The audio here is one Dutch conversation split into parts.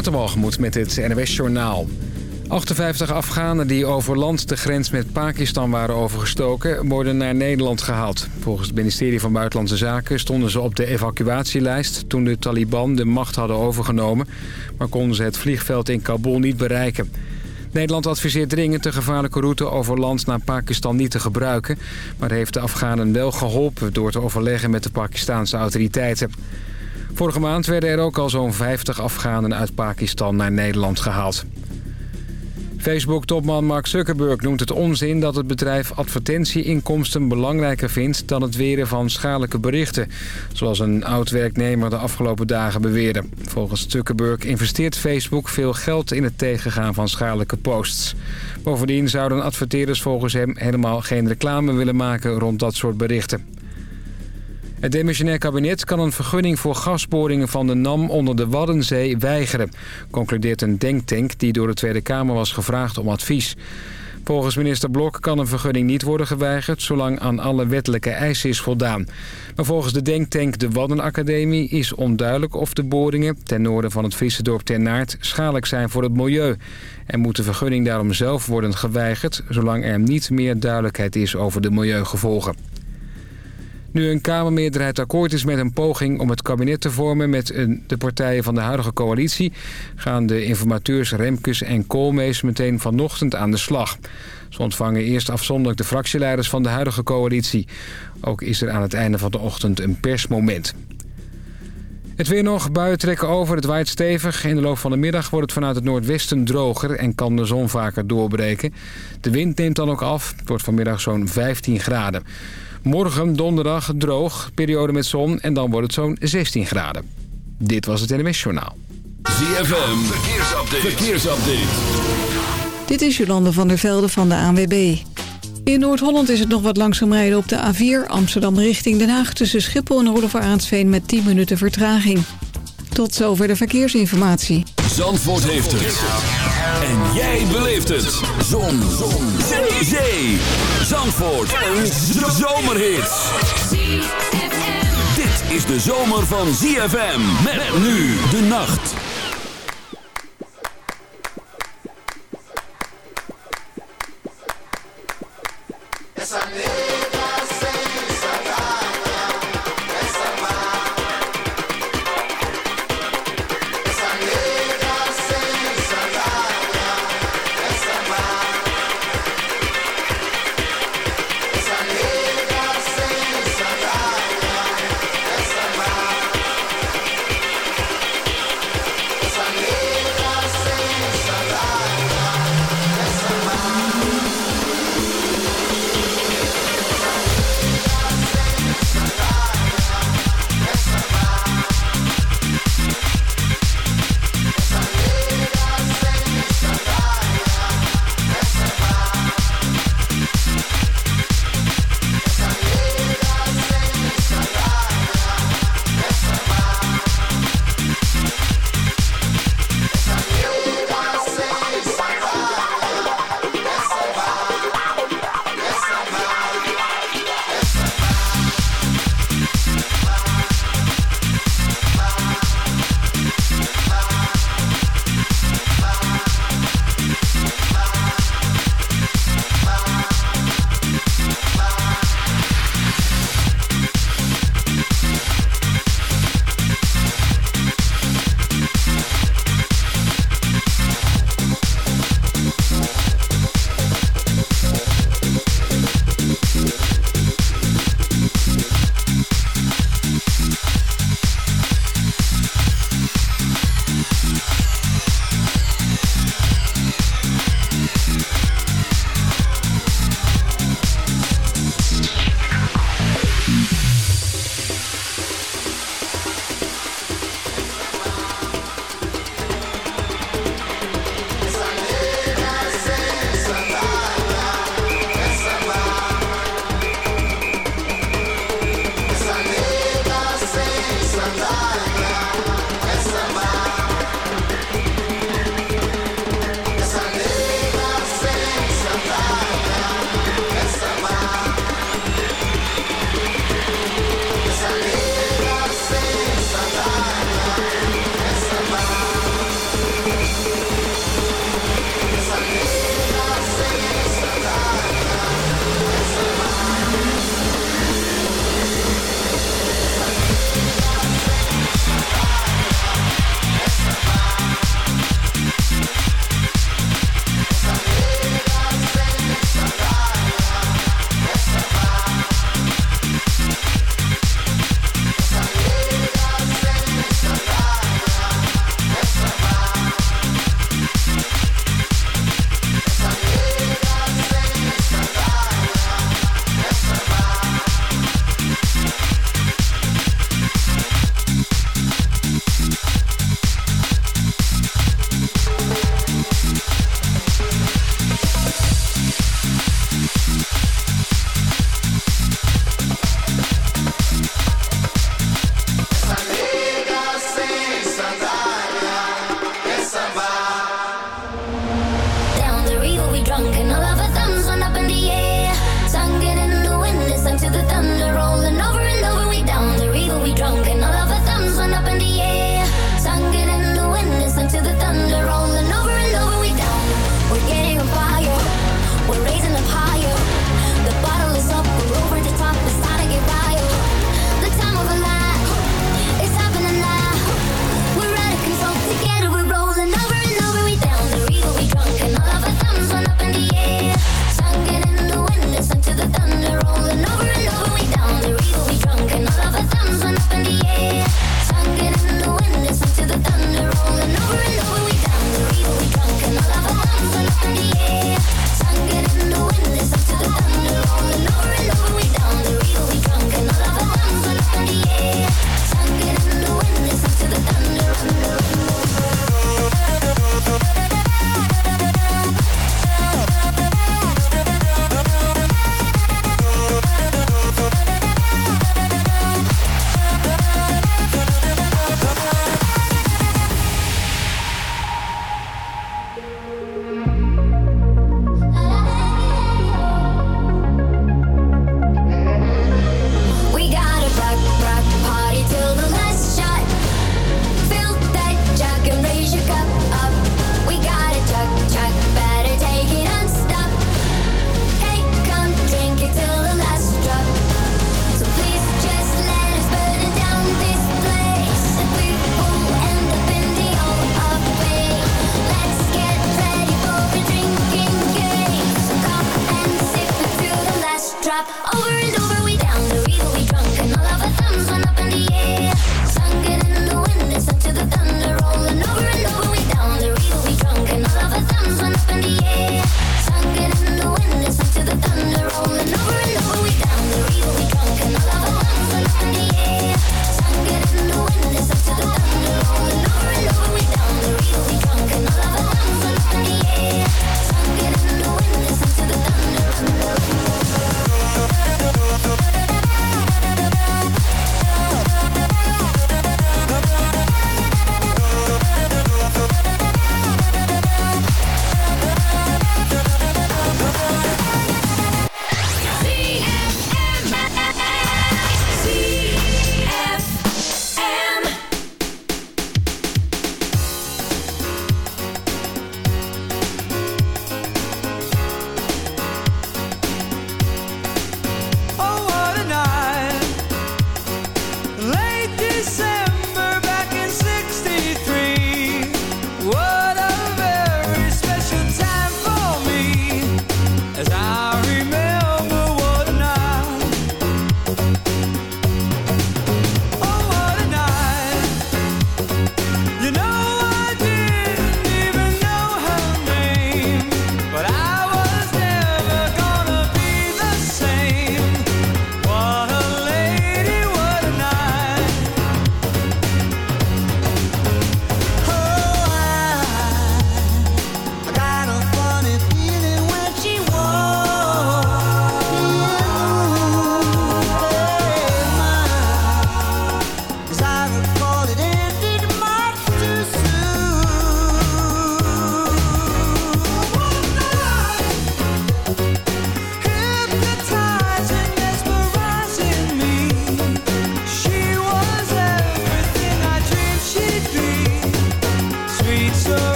Waterbalgemoed met het NWS Journaal. 58 Afghanen die over land de grens met Pakistan waren overgestoken... worden naar Nederland gehaald. Volgens het ministerie van Buitenlandse Zaken stonden ze op de evacuatielijst... toen de Taliban de macht hadden overgenomen... maar konden ze het vliegveld in Kabul niet bereiken. Nederland adviseert dringend de gevaarlijke route over land naar Pakistan niet te gebruiken... maar heeft de Afghanen wel geholpen door te overleggen met de Pakistanse autoriteiten. Vorige maand werden er ook al zo'n 50 Afghanen uit Pakistan naar Nederland gehaald. Facebook-topman Mark Zuckerberg noemt het onzin dat het bedrijf advertentieinkomsten belangrijker vindt dan het weren van schadelijke berichten. Zoals een oud-werknemer de afgelopen dagen beweerde. Volgens Zuckerberg investeert Facebook veel geld in het tegengaan van schadelijke posts. Bovendien zouden adverteerders volgens hem helemaal geen reclame willen maken rond dat soort berichten. Het demissionair kabinet kan een vergunning voor gasboringen van de NAM onder de Waddenzee weigeren, concludeert een denktank die door de Tweede Kamer was gevraagd om advies. Volgens minister Blok kan een vergunning niet worden geweigerd... zolang aan alle wettelijke eisen is voldaan. Maar volgens de denktank de Waddenacademie is onduidelijk of de boringen... ten noorden van het Friese dorp Ten Naert schadelijk zijn voor het milieu. En moet de vergunning daarom zelf worden geweigerd... zolang er niet meer duidelijkheid is over de milieugevolgen. Nu een Kamermeerderheid akkoord is met een poging om het kabinet te vormen met de partijen van de huidige coalitie... gaan de informateurs Remkes en Koolmees meteen vanochtend aan de slag. Ze ontvangen eerst afzonderlijk de fractieleiders van de huidige coalitie. Ook is er aan het einde van de ochtend een persmoment. Het weer nog, buien trekken over, het waait stevig. In de loop van de middag wordt het vanuit het noordwesten droger en kan de zon vaker doorbreken. De wind neemt dan ook af, het wordt vanmiddag zo'n 15 graden. Morgen donderdag droog, periode met zon en dan wordt het zo'n 16 graden. Dit was het NMS Journaal. ZFM, verkeersupdate. verkeersupdate. Dit is Jolande van der Velde van de ANWB. In Noord-Holland is het nog wat langzaam rijden op de A4 Amsterdam richting Den Haag... tussen Schiphol en Roelofaraansveen met 10 minuten vertraging. Tot zover de verkeersinformatie. Zandvoort heeft het. En jij beleeft het. Zon. Zon. Zee. Zee. Zandvoort. Een zomerhit. Dit is de zomer van ZFM. Met nu de nacht.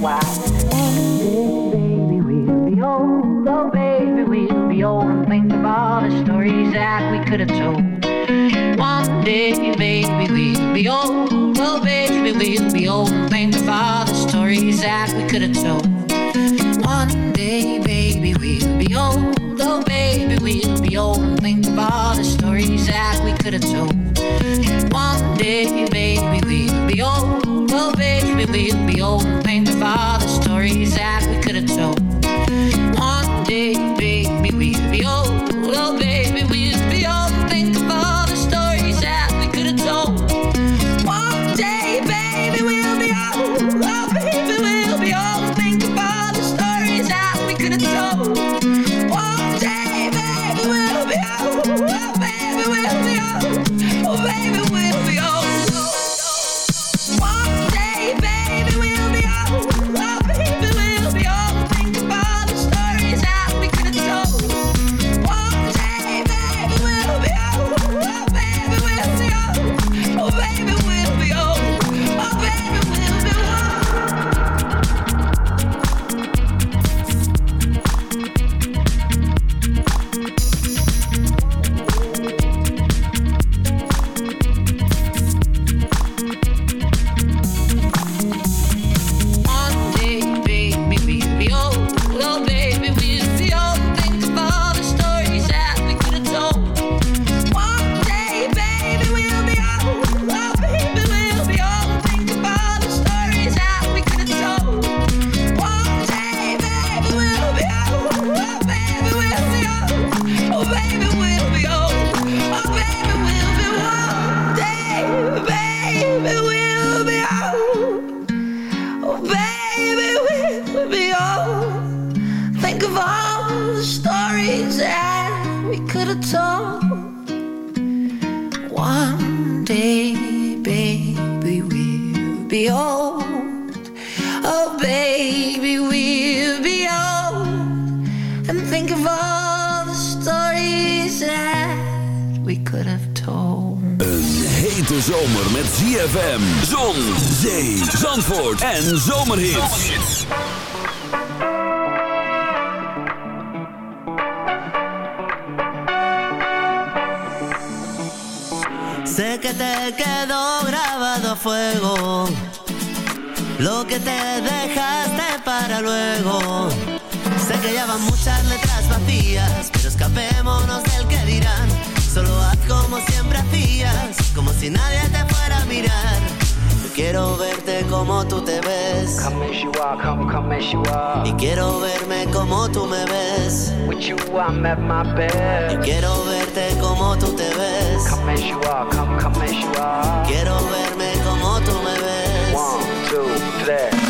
while. Oh, baby, we'll be old. Oh, baby, we'll be old. And think of the stories that we could have told. One day, baby, we'll be old. Oh, baby, we'll be old. And think of the stories that we could have told. One day, baby, we'll be old. Oh, baby, we'll be old. And think of the stories that we could have told. One day, baby, we'll be old. Oh, baby, we'll be old father. ZFM, Zon, Zee, Zandvoort en Zomerhits. Sé que te quedó grabado a fuego. Lo que te dejaste para luego. Sé que ya van muchas letras vacías Pero escapémonos del que dirán. Solo haz como siempre hacías. Quiero verte como tú te ves. Come as you are, come, come as you are. Y quiero verme como tú me ves. With you I'm at my best. Y quiero verte como tú te ves. Come as you are, come, come as you are. Quiero verme como tú me ves. One, two, three.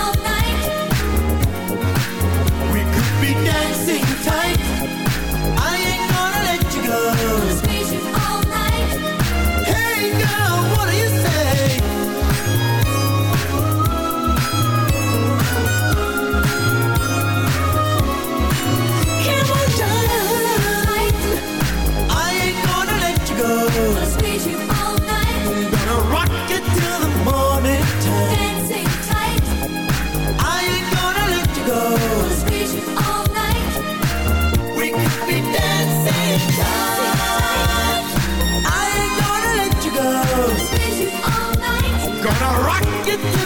dancing time. Rock it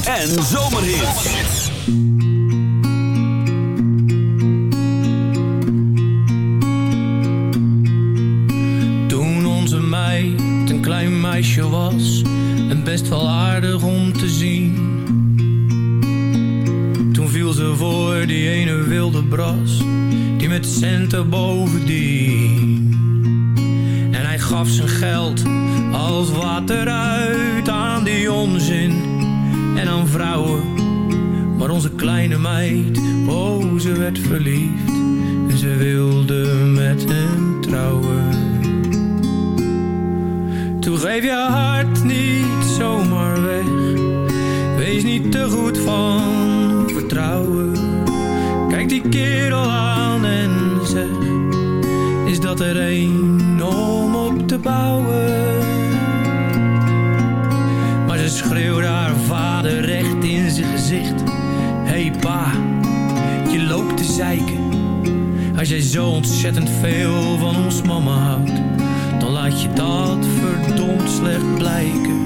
zandvoort. En zomerhits. Toen onze meid een klein meisje was En best wel aardig om te zien. Toen viel ze voor die ene wilde bras Die met centen bovendien. En hij gaf zijn geld als water uit aan die onzin En aan vrouwen. Maar onze kleine meid, oh ze werd verliefd. En ze wilde met hem trouwen. Toen geef je hart niet zomaar weg. Wees niet te goed van vertrouwen. Kijk die kerel aan en zeg Is dat er een om op te bouwen Ze schreeuwde haar vader recht in zijn gezicht. Hey pa, je loopt te zeiken. Als jij zo ontzettend veel van ons mama houdt Dan laat je dat verdomd slecht blijken.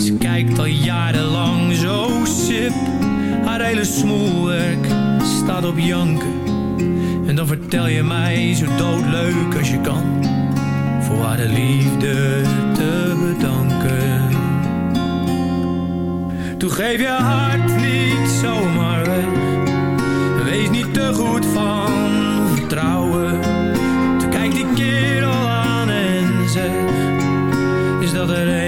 Ze kijkt al jarenlang zo sip. Haar hele smoelwerk staat op janken. En dan vertel je mij zo doodleuk als je kan. Voor haar de liefde te bedanken Toen geef je hart niet zomaar weg. Wees niet te goed van vertrouwen. Toen kijkt die kerel aan en zegt Is dat er een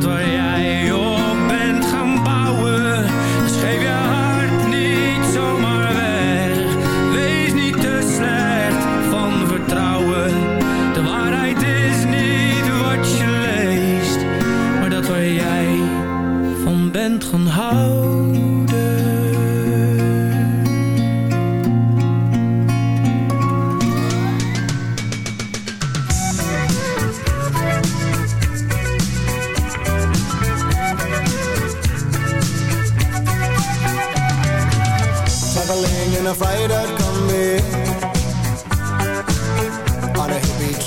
dat waar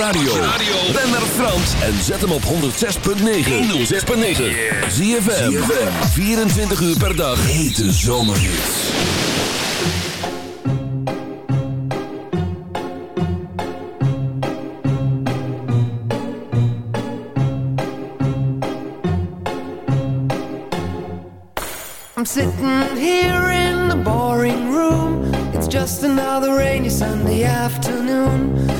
radio. Ben naar Frans en zet hem op 106.9. 106.9. ZFM. 24 uur per dag. Hete zomerhits. I'm sitting here in the boring room. It's just another rainy Sunday afternoon.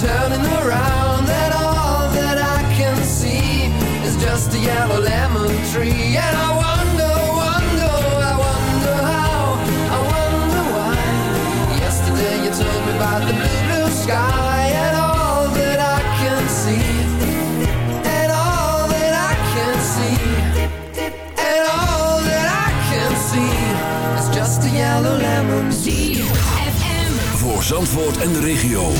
Turning, around, and all that I can see is just a yellow lemon tree. And I wonder, wonder, I wonder how, I wonder why. Yesterday you told me about the blue, blue sky, and all that I can see, and all that I can see, and all that I can see is just a yellow lemon tree. Voor Zandvoort en de regio.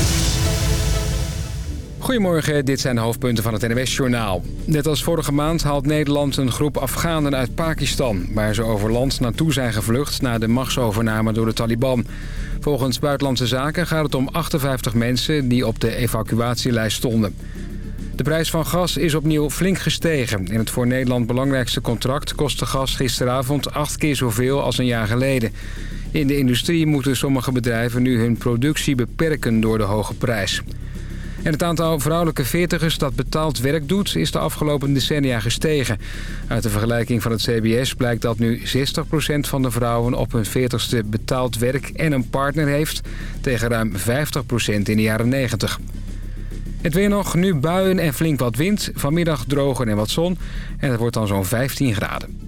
Goedemorgen, dit zijn de hoofdpunten van het NWS-journaal. Net als vorige maand haalt Nederland een groep Afghanen uit Pakistan... waar ze over land naartoe zijn gevlucht na de machtsovername door de Taliban. Volgens Buitenlandse Zaken gaat het om 58 mensen die op de evacuatielijst stonden. De prijs van gas is opnieuw flink gestegen. In het voor Nederland belangrijkste contract kostte gas gisteravond acht keer zoveel als een jaar geleden. In de industrie moeten sommige bedrijven nu hun productie beperken door de hoge prijs. En het aantal vrouwelijke veertigers dat betaald werk doet... is de afgelopen decennia gestegen. Uit de vergelijking van het CBS blijkt dat nu 60% van de vrouwen... op hun 40ste betaald werk en een partner heeft... tegen ruim 50% in de jaren 90. Het weer nog, nu buien en flink wat wind. Vanmiddag droger en wat zon. En het wordt dan zo'n 15 graden.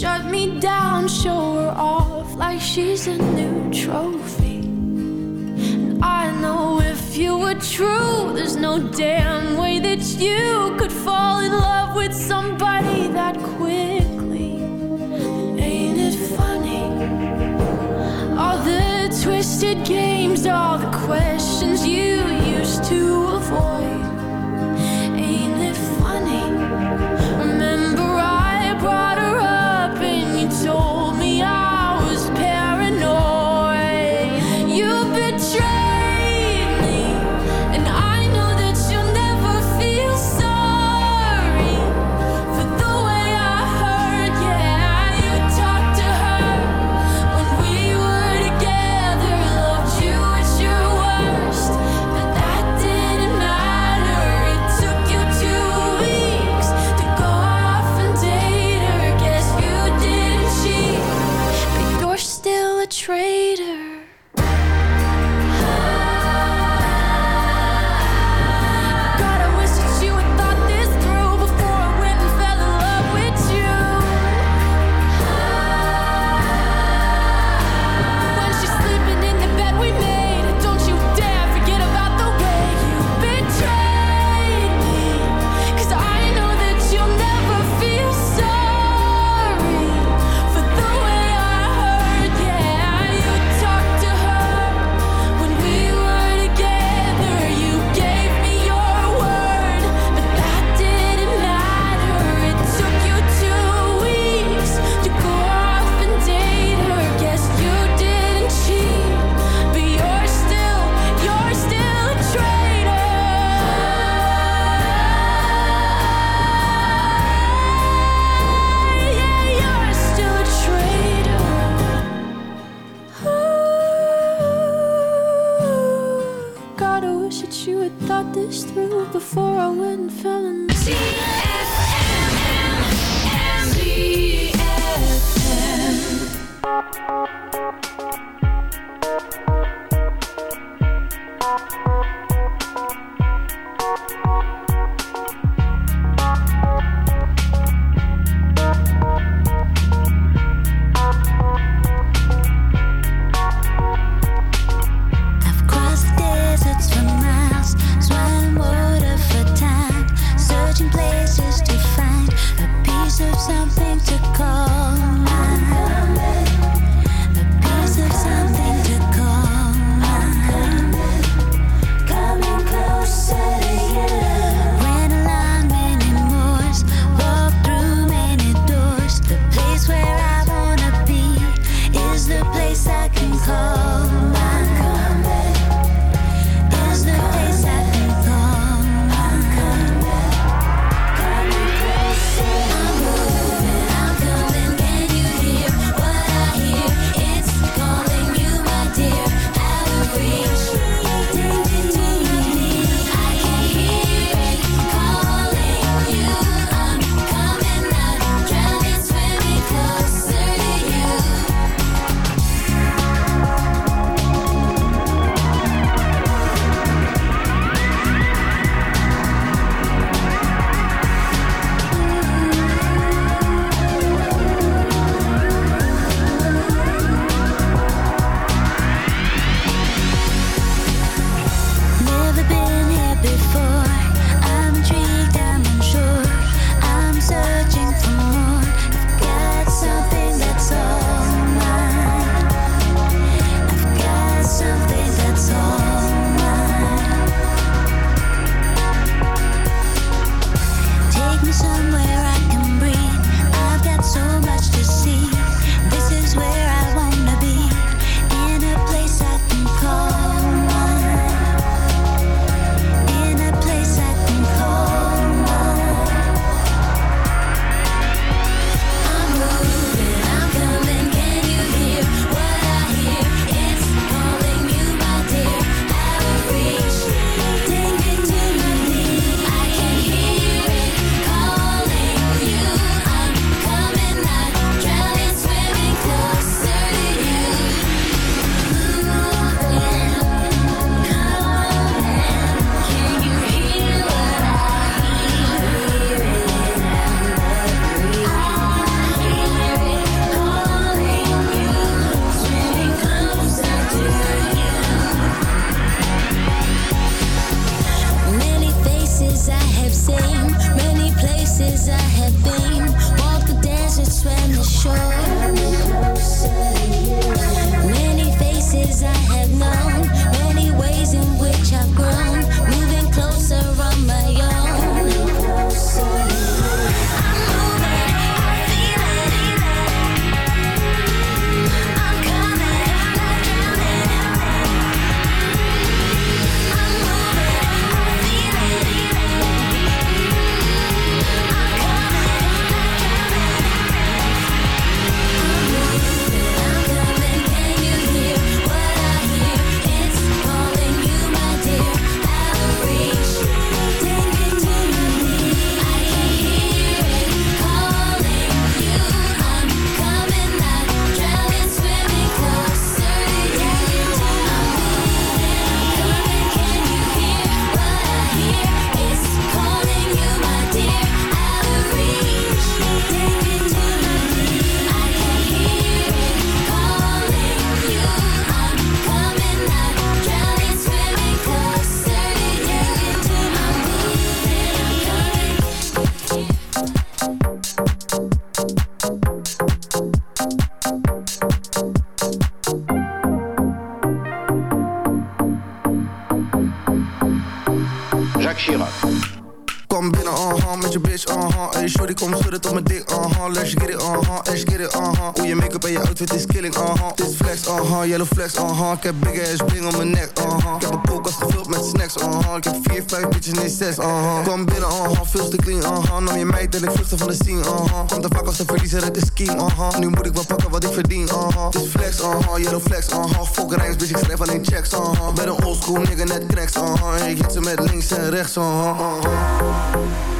shut me down, show her off like she's a new trophy. And I know if you were true, there's no damn way that you could fall in love with somebody that quickly. Ain't it funny? All the twisted games, all the questions you used to avoid. Shorty, kom schudden tot mijn dik, uh-huh Let's get it, uh-huh, let's get it, uh-huh Hoe je make-up en je outfit is killing, uh-huh Dit flex, uh-huh, yellow flex, uh-huh Ik heb big ass bling om mijn nek, uh-huh Ik heb een koelkast gevuld met snacks, uh-huh Ik heb vier, vijf bitches, nee zes, uh-huh Kom binnen, uh-huh, veel te clean, uh-huh Nam je meid en ik vluchtte van de scene, uh-huh Komt te vaak als een verliezer uit de scheme, uh-huh Nu moet ik wel pakken wat ik verdien, uh-huh Dit flex, uh-huh, yellow flex, uh-huh Fuck rijms, bitch, ik schrijf alleen checks, uh-huh Ben een oldschool nigga, net cracks, uh-huh Ik hit ze met links en rechts, uh-huh, uh-huh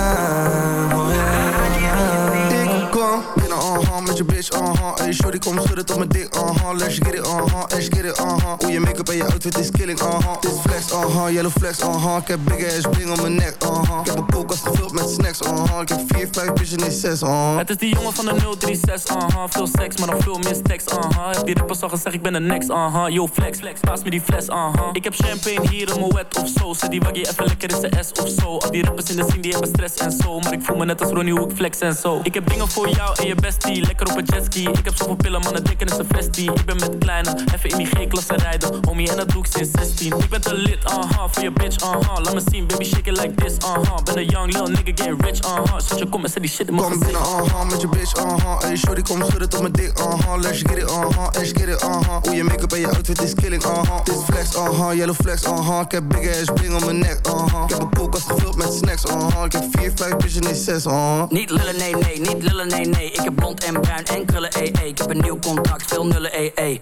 Hey shorty, kom schudden tot mijn dik, uh-huh Let's get it, uh-huh, let's get it, uh-huh Hoe je make-up en je outfit is killing, uh-huh Dit flex, uh-huh, yellow flex, uh-huh Ik heb big ass bling om mijn nek, uh-huh Ik heb een koelkast gevuld met snacks, uh-huh Ik heb vier, vijf bitches, nee zes, uh-huh Het is die jongen van de 036, uh-huh Veel seks, maar nog veel stacks, uh-huh Heb die rappers al gezegd, ik ben de next, uh-huh Yo, flex, flex, paas me die fles, uh-huh Ik heb champagne hier in mijn wet of zo. Zet die waggie even lekker in zijn S of zo. Al die rappers in de scene, die hebben stress en zo. Maar ik voel me net als Ronnie, hoe ik flex en zo. Ik heb dingen voor jou en je bestie. Lekker op een jetski Ik zoveel pillen, mannen denken is een vestie. Ik ben met kleine, even in die G-klasse rijden. Homie, en dat doe ik sinds 16 Ik ben te lit, uh-huh, voor je bitch, uh-huh Laat me zien, baby, shake it like this, uh-huh Ben een young little nigga, getting rich, uh-huh Zet je kom en zet die shit in mijn Kom binnen, uh-huh, met je bitch, uh-huh Hey shorty, kom schudden tot mijn dik, uh-huh Let's get it, uh-huh, let's get it, uh-huh Hoe je make-up en je outfit is killing, uh-huh Dit flex, uh-huh, yellow flex, uh-huh Ik heb big ass bling om mijn nek, uh-huh Ik heb een koelkast gevuld met snacks, uh-huh Ik heb vier, vijf bitches, nee zes, uh-huh Niet lullen, nee, nee, niet lullen, nee, nee. Ik heb blond en bruin en krullen, ee, ee. Ik heb een nieuw contract, veel nullen, ee, ee.